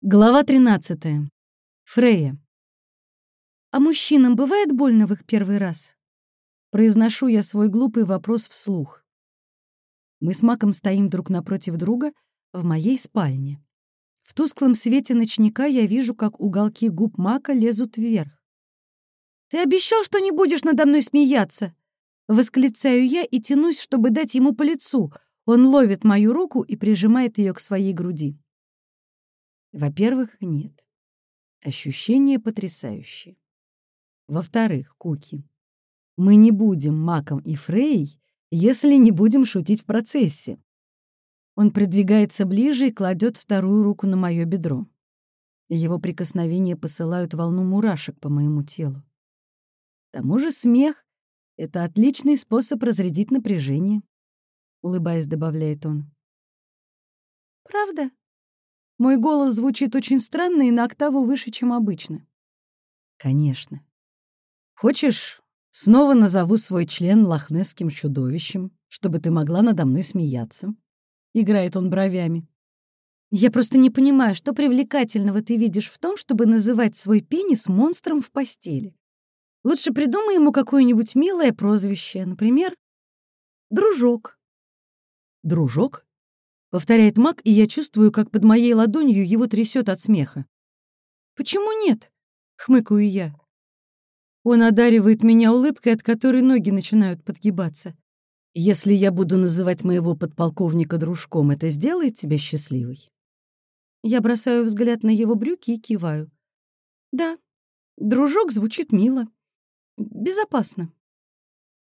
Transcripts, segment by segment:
Глава 13. Фрея. «А мужчинам бывает больно в их первый раз?» Произношу я свой глупый вопрос вслух. Мы с Маком стоим друг напротив друга в моей спальне. В тусклом свете ночника я вижу, как уголки губ Мака лезут вверх. «Ты обещал, что не будешь надо мной смеяться!» Восклицаю я и тянусь, чтобы дать ему по лицу. Он ловит мою руку и прижимает ее к своей груди. Во-первых, нет. Ощущение потрясающее. Во-вторых, Куки, мы не будем Маком и Фрей, если не будем шутить в процессе. Он придвигается ближе и кладет вторую руку на мое бедро. Его прикосновения посылают волну мурашек по моему телу. К тому же смех — это отличный способ разрядить напряжение, — улыбаясь, добавляет он. «Правда?» Мой голос звучит очень странно и на октаву выше, чем обычно. Конечно. Хочешь, снова назову свой член лохнесским чудовищем, чтобы ты могла надо мной смеяться? Играет он бровями. Я просто не понимаю, что привлекательного ты видишь в том, чтобы называть свой пенис монстром в постели. Лучше придумай ему какое-нибудь милое прозвище, например, «Дружок». «Дружок?» — повторяет маг, и я чувствую, как под моей ладонью его трясет от смеха. «Почему нет?» — хмыкаю я. Он одаривает меня улыбкой, от которой ноги начинают подгибаться. «Если я буду называть моего подполковника дружком, это сделает тебя счастливой?» Я бросаю взгляд на его брюки и киваю. «Да, дружок звучит мило. Безопасно».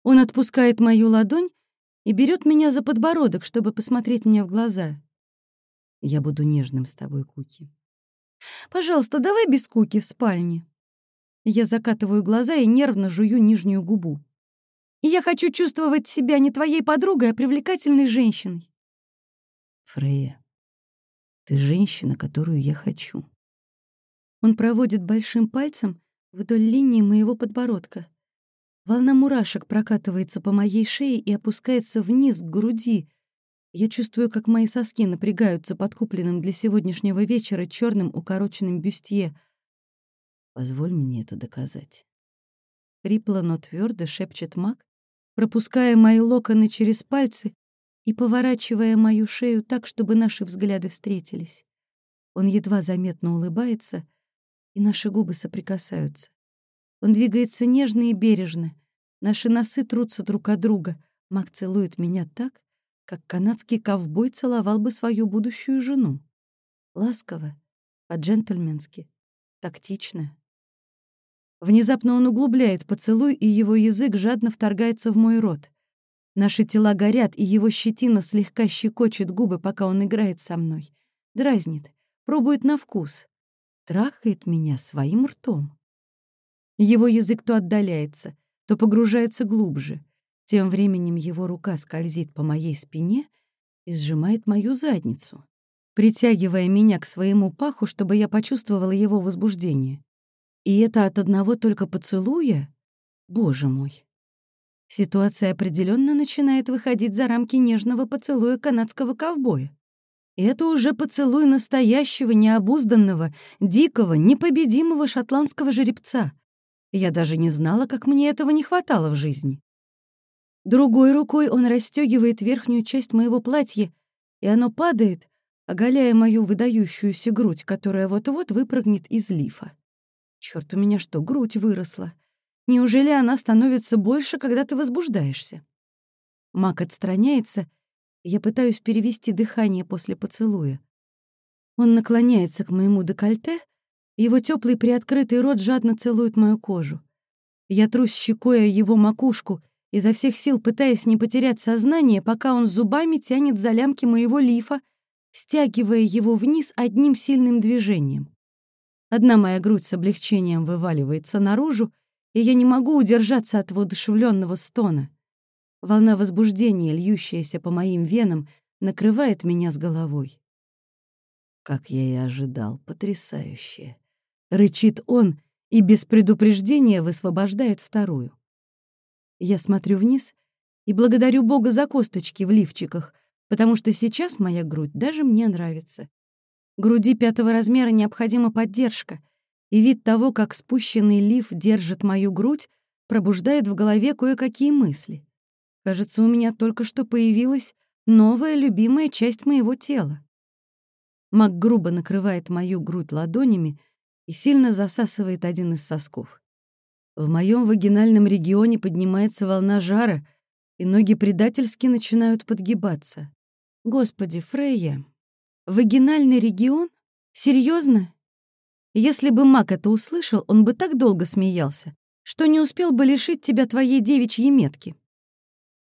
Он отпускает мою ладонь и берет меня за подбородок, чтобы посмотреть мне в глаза. Я буду нежным с тобой, Куки. Пожалуйста, давай без Куки в спальне. Я закатываю глаза и нервно жую нижнюю губу. И я хочу чувствовать себя не твоей подругой, а привлекательной женщиной. Фрея, ты женщина, которую я хочу. Он проводит большим пальцем вдоль линии моего подбородка. Волна мурашек прокатывается по моей шее и опускается вниз к груди. Я чувствую, как мои соски напрягаются под купленным для сегодняшнего вечера черным укороченным бюстье. Позволь мне это доказать. Хрипло, но твердо шепчет маг, пропуская мои локоны через пальцы и поворачивая мою шею так, чтобы наши взгляды встретились. Он едва заметно улыбается, и наши губы соприкасаются. Он двигается нежно и бережно. Наши носы трутся друг от друга. Мак целует меня так, как канадский ковбой целовал бы свою будущую жену. Ласково, по-джентльменски, тактично. Внезапно он углубляет поцелуй, и его язык жадно вторгается в мой рот. Наши тела горят, и его щетина слегка щекочет губы, пока он играет со мной. Дразнит, пробует на вкус. Трахает меня своим ртом. Его язык то отдаляется, то погружается глубже. Тем временем его рука скользит по моей спине и сжимает мою задницу, притягивая меня к своему паху, чтобы я почувствовала его возбуждение. И это от одного только поцелуя? Боже мой! Ситуация определенно начинает выходить за рамки нежного поцелуя канадского ковбоя. И это уже поцелуй настоящего, необузданного, дикого, непобедимого шотландского жеребца — я даже не знала, как мне этого не хватало в жизни. Другой рукой он расстегивает верхнюю часть моего платья, и оно падает, оголяя мою выдающуюся грудь, которая вот-вот выпрыгнет из лифа. Черт, у меня что, грудь выросла? Неужели она становится больше, когда ты возбуждаешься? Мак отстраняется, и я пытаюсь перевести дыхание после поцелуя. Он наклоняется к моему декольте, его теплый приоткрытый рот жадно целует мою кожу. Я трусь щекой его макушку, изо всех сил пытаясь не потерять сознание, пока он зубами тянет за лямки моего лифа, стягивая его вниз одним сильным движением. Одна моя грудь с облегчением вываливается наружу, и я не могу удержаться от воодушевленного стона. Волна возбуждения, льющаяся по моим венам, накрывает меня с головой. Как я и ожидал, потрясающее. Рычит он и без предупреждения высвобождает вторую. Я смотрю вниз и благодарю Бога за косточки в лифчиках, потому что сейчас моя грудь даже мне нравится. Груди пятого размера необходима поддержка, и вид того, как спущенный лиф держит мою грудь, пробуждает в голове кое-какие мысли. Кажется, у меня только что появилась новая любимая часть моего тела. Мак грубо накрывает мою грудь ладонями и сильно засасывает один из сосков. В моем вагинальном регионе поднимается волна жара, и ноги предательски начинают подгибаться. Господи, Фрейя, вагинальный регион? Серьезно? Если бы Мак это услышал, он бы так долго смеялся, что не успел бы лишить тебя твоей девичьей метки.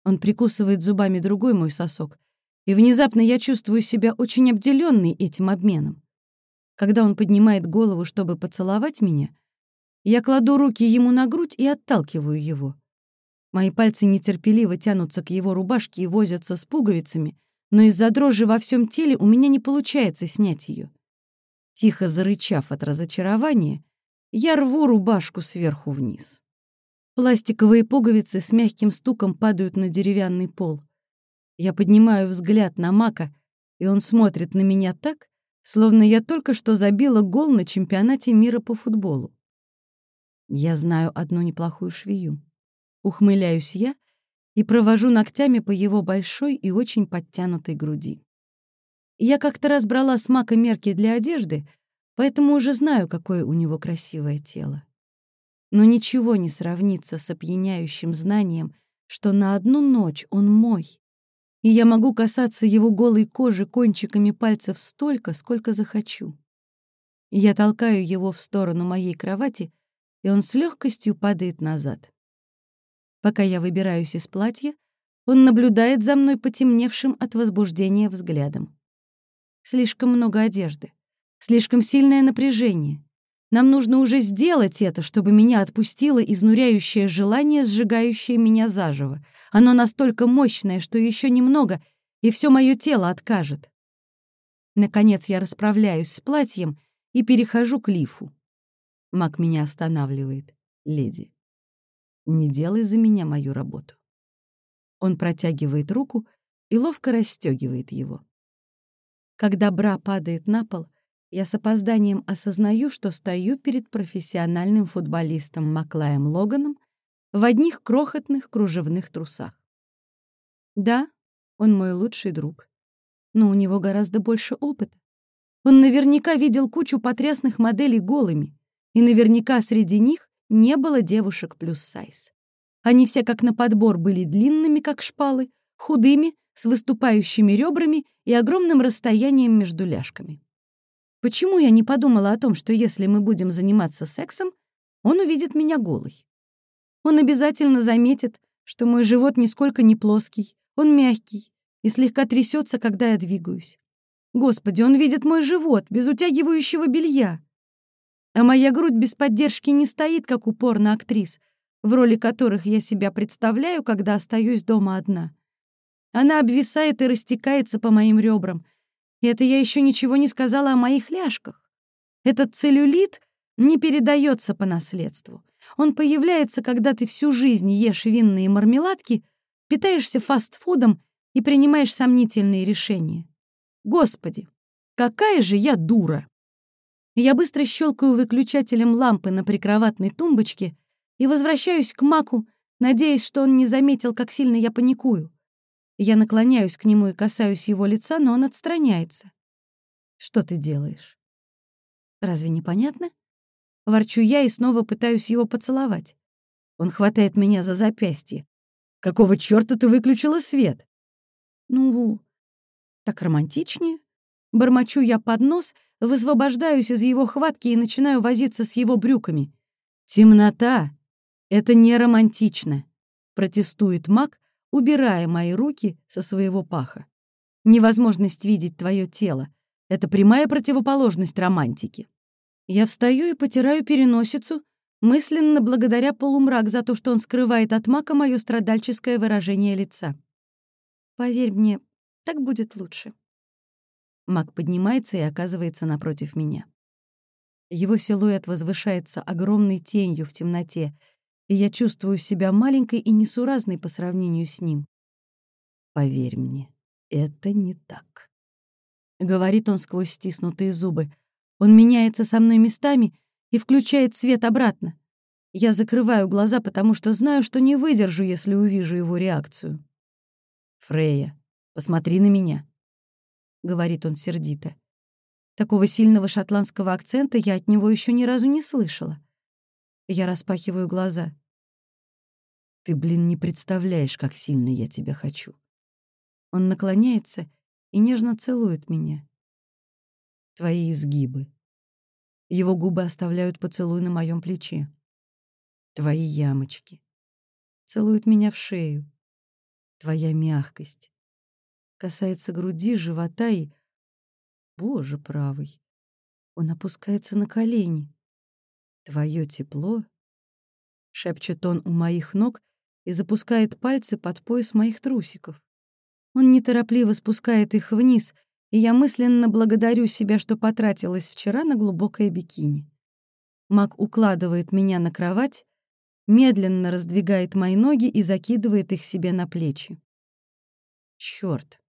Он прикусывает зубами другой мой сосок, и внезапно я чувствую себя очень обделенной этим обменом. Когда он поднимает голову, чтобы поцеловать меня, я кладу руки ему на грудь и отталкиваю его. Мои пальцы нетерпеливо тянутся к его рубашке и возятся с пуговицами, но из-за дрожи во всем теле у меня не получается снять ее. Тихо зарычав от разочарования, я рву рубашку сверху вниз. Пластиковые пуговицы с мягким стуком падают на деревянный пол. Я поднимаю взгляд на Мака, и он смотрит на меня так, словно я только что забила гол на чемпионате мира по футболу. Я знаю одну неплохую швею. Ухмыляюсь я и провожу ногтями по его большой и очень подтянутой груди. Я как-то раз брала с Мака мерки для одежды, поэтому уже знаю, какое у него красивое тело но ничего не сравнится с опьяняющим знанием, что на одну ночь он мой, и я могу касаться его голой кожи кончиками пальцев столько, сколько захочу. Я толкаю его в сторону моей кровати, и он с легкостью падает назад. Пока я выбираюсь из платья, он наблюдает за мной потемневшим от возбуждения взглядом. Слишком много одежды, слишком сильное напряжение. Нам нужно уже сделать это, чтобы меня отпустило изнуряющее желание, сжигающее меня заживо. Оно настолько мощное, что еще немного, и все мое тело откажет. Наконец я расправляюсь с платьем и перехожу к лифу. Мак меня останавливает. «Леди, не делай за меня мою работу». Он протягивает руку и ловко расстегивает его. Когда бра падает на пол, я с опозданием осознаю, что стою перед профессиональным футболистом Маклаем Логаном в одних крохотных кружевных трусах. Да, он мой лучший друг, но у него гораздо больше опыта. Он наверняка видел кучу потрясных моделей голыми, и наверняка среди них не было девушек плюс сайз. Они все как на подбор были длинными, как шпалы, худыми, с выступающими ребрами и огромным расстоянием между ляжками. Почему я не подумала о том, что если мы будем заниматься сексом, он увидит меня голой? Он обязательно заметит, что мой живот нисколько не плоский, он мягкий и слегка трясется, когда я двигаюсь. Господи, он видит мой живот без утягивающего белья. А моя грудь без поддержки не стоит, как упор на актрис, в роли которых я себя представляю, когда остаюсь дома одна. Она обвисает и растекается по моим ребрам, и это я еще ничего не сказала о моих ляжках. Этот целлюлит не передается по наследству. Он появляется, когда ты всю жизнь ешь винные мармеладки, питаешься фастфудом и принимаешь сомнительные решения. Господи, какая же я дура! Я быстро щелкаю выключателем лампы на прикроватной тумбочке и возвращаюсь к Маку, надеясь, что он не заметил, как сильно я паникую. Я наклоняюсь к нему и касаюсь его лица, но он отстраняется. «Что ты делаешь?» «Разве непонятно?» Ворчу я и снова пытаюсь его поцеловать. Он хватает меня за запястье. «Какого чёрта ты выключила свет?» «Ну, так романтичнее». Бормочу я под нос, высвобождаюсь из его хватки и начинаю возиться с его брюками. «Темнота — это не романтично», — протестует маг, убирая мои руки со своего паха. Невозможность видеть твое тело — это прямая противоположность романтики. Я встаю и потираю переносицу, мысленно благодаря полумрак за то, что он скрывает от мака мое страдальческое выражение лица. Поверь мне, так будет лучше. Мак поднимается и оказывается напротив меня. Его силуэт возвышается огромной тенью в темноте, и я чувствую себя маленькой и несуразной по сравнению с ним. Поверь мне, это не так. — говорит он сквозь стиснутые зубы. Он меняется со мной местами и включает свет обратно. Я закрываю глаза, потому что знаю, что не выдержу, если увижу его реакцию. «Фрея, посмотри на меня», — говорит он сердито. Такого сильного шотландского акцента я от него еще ни разу не слышала. Я распахиваю глаза. «Ты, блин, не представляешь, как сильно я тебя хочу». Он наклоняется и нежно целует меня. Твои изгибы. Его губы оставляют поцелуй на моем плече. Твои ямочки. Целует меня в шею. Твоя мягкость. Касается груди, живота и... Боже правый. Он опускается на колени. Твое тепло. Шепчет он у моих ног и запускает пальцы под пояс моих трусиков. Он неторопливо спускает их вниз, и я мысленно благодарю себя, что потратилась вчера на глубокое бикини. Мак укладывает меня на кровать, медленно раздвигает мои ноги и закидывает их себе на плечи. Чёрт,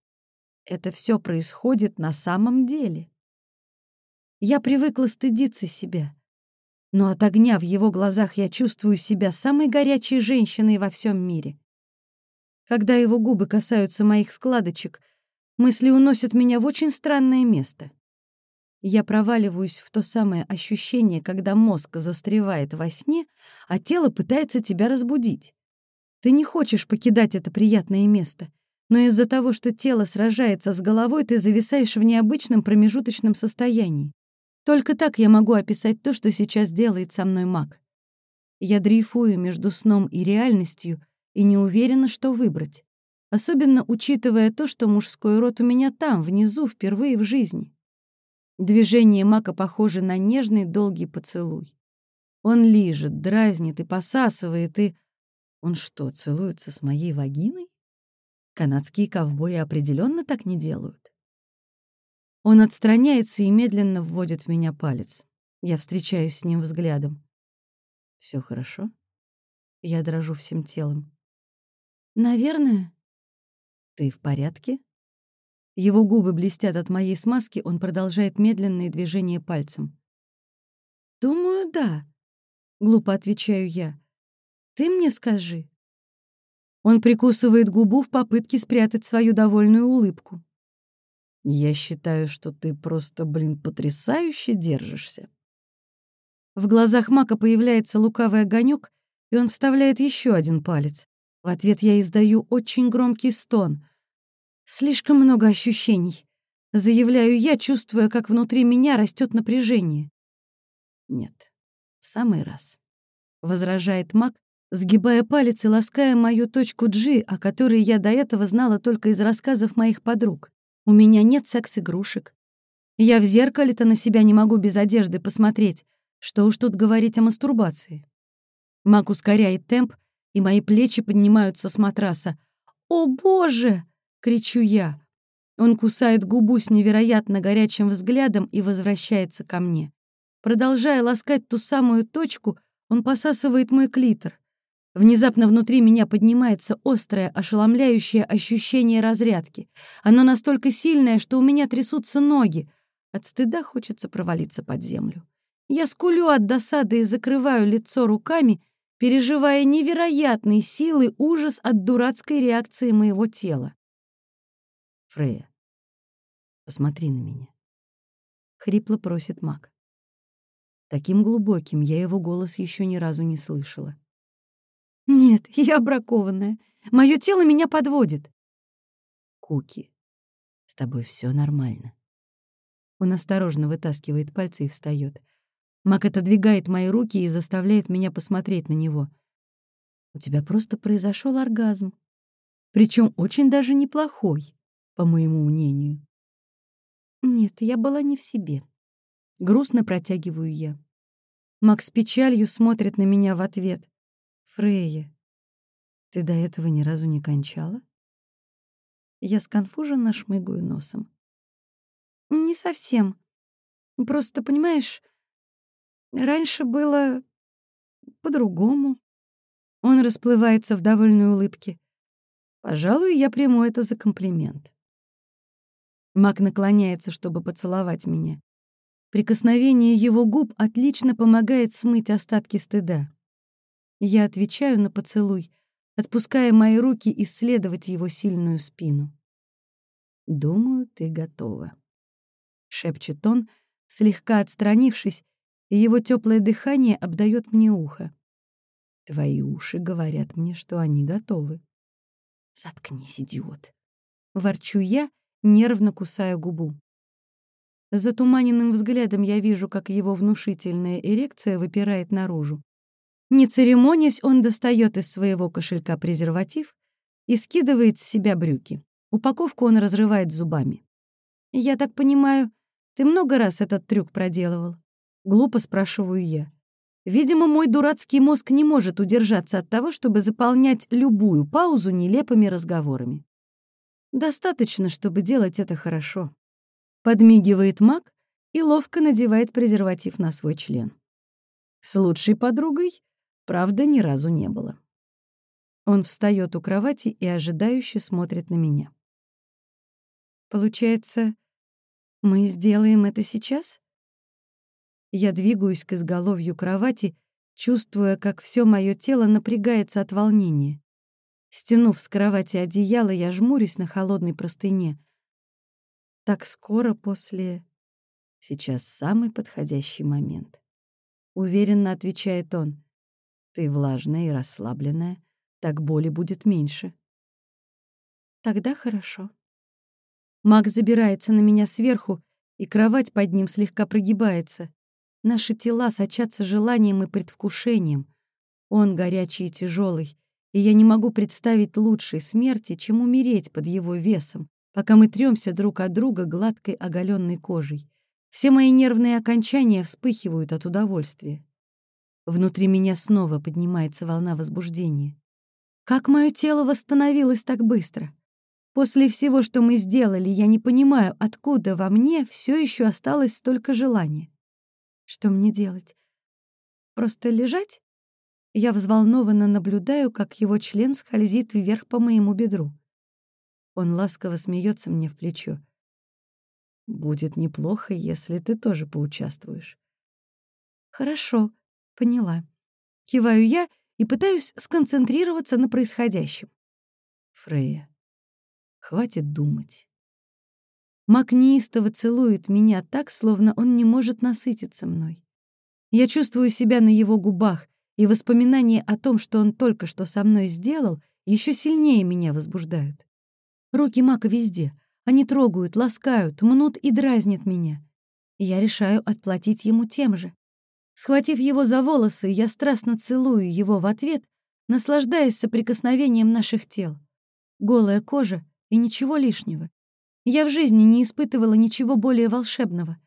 это все происходит на самом деле. Я привыкла стыдиться себя, но от огня в его глазах я чувствую себя самой горячей женщиной во всем мире. Когда его губы касаются моих складочек, мысли уносят меня в очень странное место. Я проваливаюсь в то самое ощущение, когда мозг застревает во сне, а тело пытается тебя разбудить. Ты не хочешь покидать это приятное место, но из-за того, что тело сражается с головой, ты зависаешь в необычном промежуточном состоянии. Только так я могу описать то, что сейчас делает со мной маг. Я дрейфую между сном и реальностью — и не уверена, что выбрать. Особенно учитывая то, что мужской род у меня там, внизу, впервые в жизни. Движение мака похоже на нежный долгий поцелуй. Он лижет, дразнит и посасывает, и... Он что, целуется с моей вагиной? Канадские ковбои определенно так не делают. Он отстраняется и медленно вводит в меня палец. Я встречаюсь с ним взглядом. Все хорошо?» Я дрожу всем телом. «Наверное». «Ты в порядке?» Его губы блестят от моей смазки, он продолжает медленные движения пальцем. «Думаю, да», — глупо отвечаю я. «Ты мне скажи». Он прикусывает губу в попытке спрятать свою довольную улыбку. «Я считаю, что ты просто, блин, потрясающе держишься». В глазах Мака появляется лукавый огонек, и он вставляет еще один палец. В ответ я издаю очень громкий стон. Слишком много ощущений. Заявляю я, чувствуя, как внутри меня растет напряжение. Нет, в самый раз. Возражает Мак, сгибая палец и лаская мою точку G, о которой я до этого знала только из рассказов моих подруг. У меня нет секс-игрушек. Я в зеркале-то на себя не могу без одежды посмотреть. Что уж тут говорить о мастурбации. Мак ускоряет темп, и мои плечи поднимаются с матраса. «О, Боже!» — кричу я. Он кусает губу с невероятно горячим взглядом и возвращается ко мне. Продолжая ласкать ту самую точку, он посасывает мой клитор. Внезапно внутри меня поднимается острое, ошеломляющее ощущение разрядки. Оно настолько сильное, что у меня трясутся ноги. От стыда хочется провалиться под землю. Я скулю от досады и закрываю лицо руками, переживая невероятные силы ужас от дурацкой реакции моего тела. «Фрея, посмотри на меня», — хрипло просит маг. Таким глубоким я его голос еще ни разу не слышала. «Нет, я бракованная. Мое тело меня подводит». «Куки, с тобой все нормально». Он осторожно вытаскивает пальцы и встает. Мак отодвигает мои руки и заставляет меня посмотреть на него. У тебя просто произошел оргазм. Причем очень даже неплохой, по моему мнению. Нет, я была не в себе. Грустно протягиваю я. Макс с печалью смотрит на меня в ответ. «Фрейя, ты до этого ни разу не кончала?» Я сконфуженно шмыгаю носом. «Не совсем. Просто, понимаешь, Раньше было по-другому. Он расплывается в довольной улыбке. Пожалуй, я приму это за комплимент. Мак наклоняется, чтобы поцеловать меня. Прикосновение его губ отлично помогает смыть остатки стыда. Я отвечаю на поцелуй, отпуская мои руки исследовать его сильную спину. «Думаю, ты готова», — шепчет он, слегка отстранившись, и его теплое дыхание обдает мне ухо. «Твои уши говорят мне, что они готовы». «Заткнись, идиот!» — ворчу я, нервно кусая губу. Затуманенным взглядом я вижу, как его внушительная эрекция выпирает наружу. Не церемонясь, он достает из своего кошелька презерватив и скидывает с себя брюки. Упаковку он разрывает зубами. «Я так понимаю, ты много раз этот трюк проделывал?» Глупо спрашиваю я. Видимо, мой дурацкий мозг не может удержаться от того, чтобы заполнять любую паузу нелепыми разговорами. Достаточно, чтобы делать это хорошо. Подмигивает маг и ловко надевает презерватив на свой член. С лучшей подругой, правда, ни разу не было. Он встает у кровати и ожидающе смотрит на меня. Получается, мы сделаем это сейчас? Я двигаюсь к изголовью кровати, чувствуя, как все мое тело напрягается от волнения. Стянув с кровати одеяло, я жмурюсь на холодной простыне. Так скоро после... Сейчас самый подходящий момент. Уверенно отвечает он. Ты влажная и расслабленная, так боли будет меньше. Тогда хорошо. Маг забирается на меня сверху, и кровать под ним слегка прогибается. Наши тела сочатся желанием и предвкушением. Он горячий и тяжелый, и я не могу представить лучшей смерти, чем умереть под его весом, пока мы трёмся друг от друга гладкой оголенной кожей. Все мои нервные окончания вспыхивают от удовольствия. Внутри меня снова поднимается волна возбуждения. Как мое тело восстановилось так быстро? После всего, что мы сделали, я не понимаю, откуда во мне все еще осталось столько желания. Что мне делать? Просто лежать? Я взволнованно наблюдаю, как его член скользит вверх по моему бедру. Он ласково смеется мне в плечо. «Будет неплохо, если ты тоже поучаствуешь». «Хорошо, поняла». Киваю я и пытаюсь сконцентрироваться на происходящем. Фрея, хватит думать. Мак неистово целует меня так, словно он не может насытиться мной. Я чувствую себя на его губах, и воспоминания о том, что он только что со мной сделал, еще сильнее меня возбуждают. Руки Мака везде. Они трогают, ласкают, мнут и дразнят меня. Я решаю отплатить ему тем же. Схватив его за волосы, я страстно целую его в ответ, наслаждаясь соприкосновением наших тел. Голая кожа и ничего лишнего. Я в жизни не испытывала ничего более волшебного.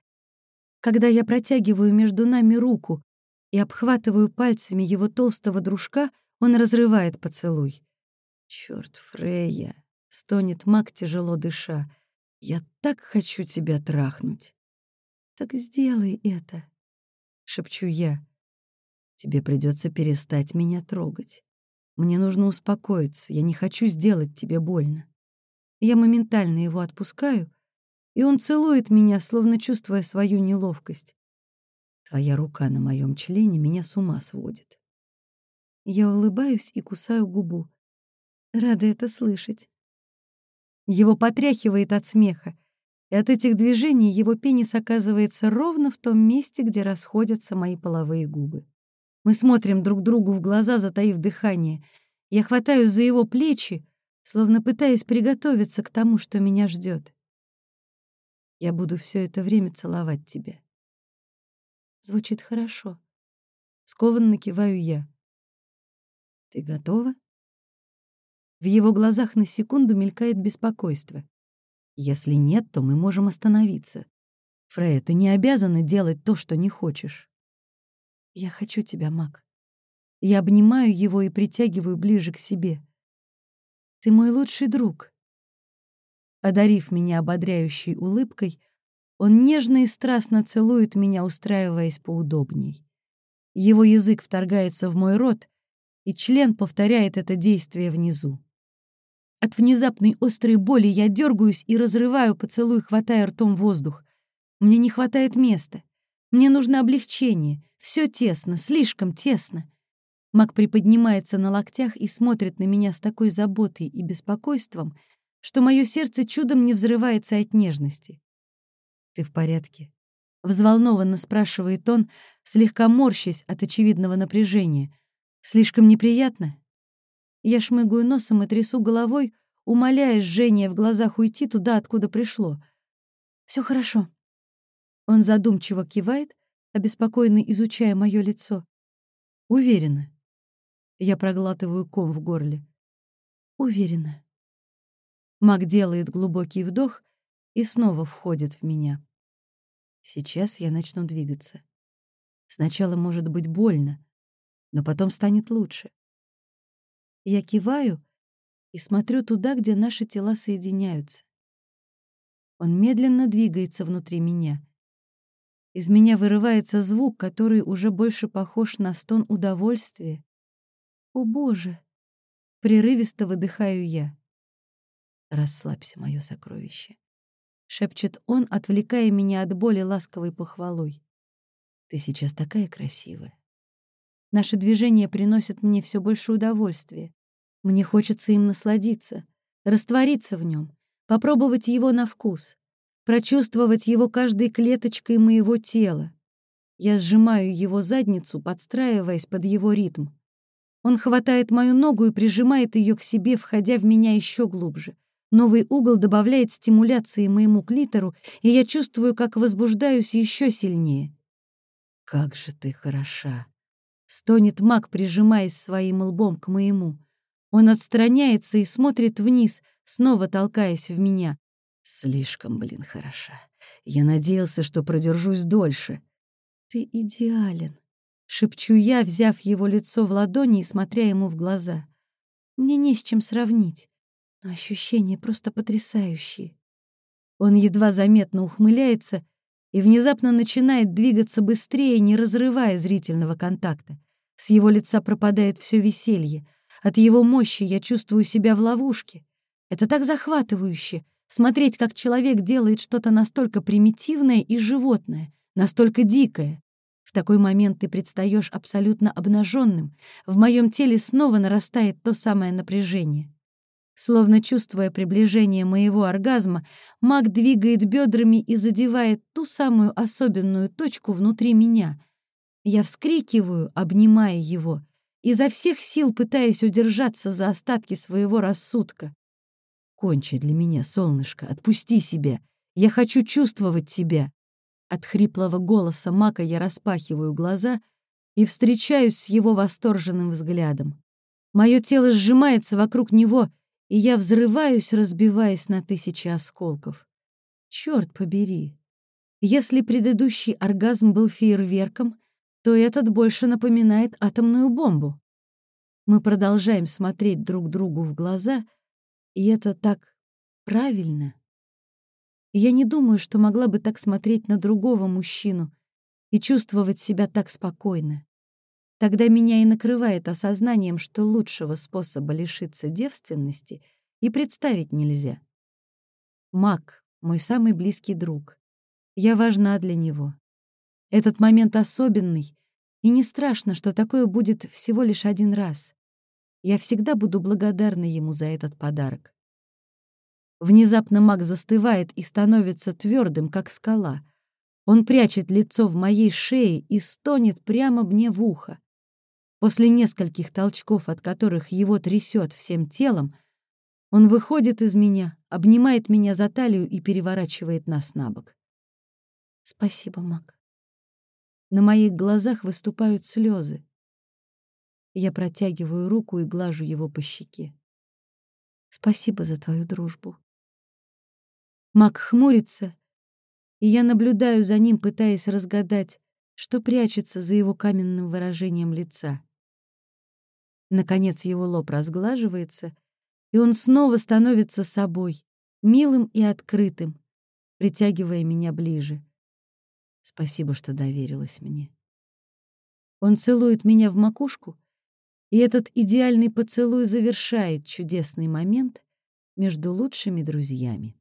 Когда я протягиваю между нами руку и обхватываю пальцами его толстого дружка, он разрывает поцелуй. Черт, Фрейя, Стонет маг, тяжело дыша. «Я так хочу тебя трахнуть!» «Так сделай это!» — шепчу я. «Тебе придется перестать меня трогать. Мне нужно успокоиться, я не хочу сделать тебе больно». Я моментально его отпускаю, и он целует меня, словно чувствуя свою неловкость. Твоя рука на моем члене меня с ума сводит. Я улыбаюсь и кусаю губу. Рада это слышать. Его потряхивает от смеха, и от этих движений его пенис оказывается ровно в том месте, где расходятся мои половые губы. Мы смотрим друг другу в глаза, затаив дыхание. Я хватаюсь за его плечи, словно пытаясь приготовиться к тому, что меня ждет. Я буду все это время целовать тебя. Звучит хорошо. Скованно киваю я. Ты готова? В его глазах на секунду мелькает беспокойство. Если нет, то мы можем остановиться. Фрея, ты не обязана делать то, что не хочешь. Я хочу тебя, Мак. Я обнимаю его и притягиваю ближе к себе. Ты мой лучший друг. Одарив меня ободряющей улыбкой, он нежно и страстно целует меня, устраиваясь поудобней. Его язык вторгается в мой рот, и член повторяет это действие внизу. От внезапной острой боли я дергаюсь и разрываю поцелуй, хватая ртом воздух. Мне не хватает места. Мне нужно облегчение. Все тесно, слишком тесно. Мак приподнимается на локтях и смотрит на меня с такой заботой и беспокойством, что мое сердце чудом не взрывается от нежности. «Ты в порядке?» — взволнованно спрашивает он, слегка морщась от очевидного напряжения. «Слишком неприятно?» Я шмыгаю носом и трясу головой, умоляя жжение в глазах уйти туда, откуда пришло. Все хорошо». Он задумчиво кивает, обеспокоенно изучая мое лицо. «Уверена». Я проглатываю ком в горле. «Уверена». Мак делает глубокий вдох и снова входит в меня. Сейчас я начну двигаться. Сначала может быть больно, но потом станет лучше. Я киваю и смотрю туда, где наши тела соединяются. Он медленно двигается внутри меня. Из меня вырывается звук, который уже больше похож на стон удовольствия. «О, Боже!» — прерывисто выдыхаю я. «Расслабься, мое сокровище», — шепчет он, отвлекая меня от боли ласковой похвалой. «Ты сейчас такая красивая». Наши движения приносят мне все больше удовольствия. Мне хочется им насладиться, раствориться в нем, попробовать его на вкус, прочувствовать его каждой клеточкой моего тела. Я сжимаю его задницу, подстраиваясь под его ритм. Он хватает мою ногу и прижимает ее к себе, входя в меня еще глубже — Новый угол добавляет стимуляции моему клитору, и я чувствую, как возбуждаюсь еще сильнее. «Как же ты хороша!» — стонет маг, прижимаясь своим лбом к моему. Он отстраняется и смотрит вниз, снова толкаясь в меня. «Слишком, блин, хороша. Я надеялся, что продержусь дольше». «Ты идеален», — шепчу я, взяв его лицо в ладони и смотря ему в глаза. «Мне не с чем сравнить но ощущения просто потрясающие. Он едва заметно ухмыляется и внезапно начинает двигаться быстрее, не разрывая зрительного контакта. С его лица пропадает все веселье. От его мощи я чувствую себя в ловушке. Это так захватывающе — смотреть, как человек делает что-то настолько примитивное и животное, настолько дикое. В такой момент ты предстаешь абсолютно обнаженным. В моем теле снова нарастает то самое напряжение. Словно чувствуя приближение моего оргазма, маг двигает бедрами и задевает ту самую особенную точку внутри меня. Я вскрикиваю, обнимая его, изо всех сил пытаясь удержаться за остатки своего рассудка. «Кончи для меня, солнышко, отпусти себя. Я хочу чувствовать тебя». От хриплого голоса Мака я распахиваю глаза и встречаюсь с его восторженным взглядом. Мое тело сжимается вокруг него, и я взрываюсь, разбиваясь на тысячи осколков. Черт побери! Если предыдущий оргазм был фейерверком, то этот больше напоминает атомную бомбу. Мы продолжаем смотреть друг другу в глаза, и это так правильно. Я не думаю, что могла бы так смотреть на другого мужчину и чувствовать себя так спокойно. Тогда меня и накрывает осознанием, что лучшего способа лишиться девственности и представить нельзя. Мак — мой самый близкий друг. Я важна для него. Этот момент особенный, и не страшно, что такое будет всего лишь один раз. Я всегда буду благодарна ему за этот подарок. Внезапно маг застывает и становится твердым, как скала. Он прячет лицо в моей шее и стонет прямо мне в ухо. После нескольких толчков, от которых его трясет всем телом, он выходит из меня, обнимает меня за талию и переворачивает нас на бок. Спасибо, Мак. На моих глазах выступают слезы. Я протягиваю руку и глажу его по щеке. Спасибо за твою дружбу. Мак хмурится, и я наблюдаю за ним, пытаясь разгадать, что прячется за его каменным выражением лица. Наконец его лоб разглаживается, и он снова становится собой, милым и открытым, притягивая меня ближе. Спасибо, что доверилась мне. Он целует меня в макушку, и этот идеальный поцелуй завершает чудесный момент, между лучшими друзьями.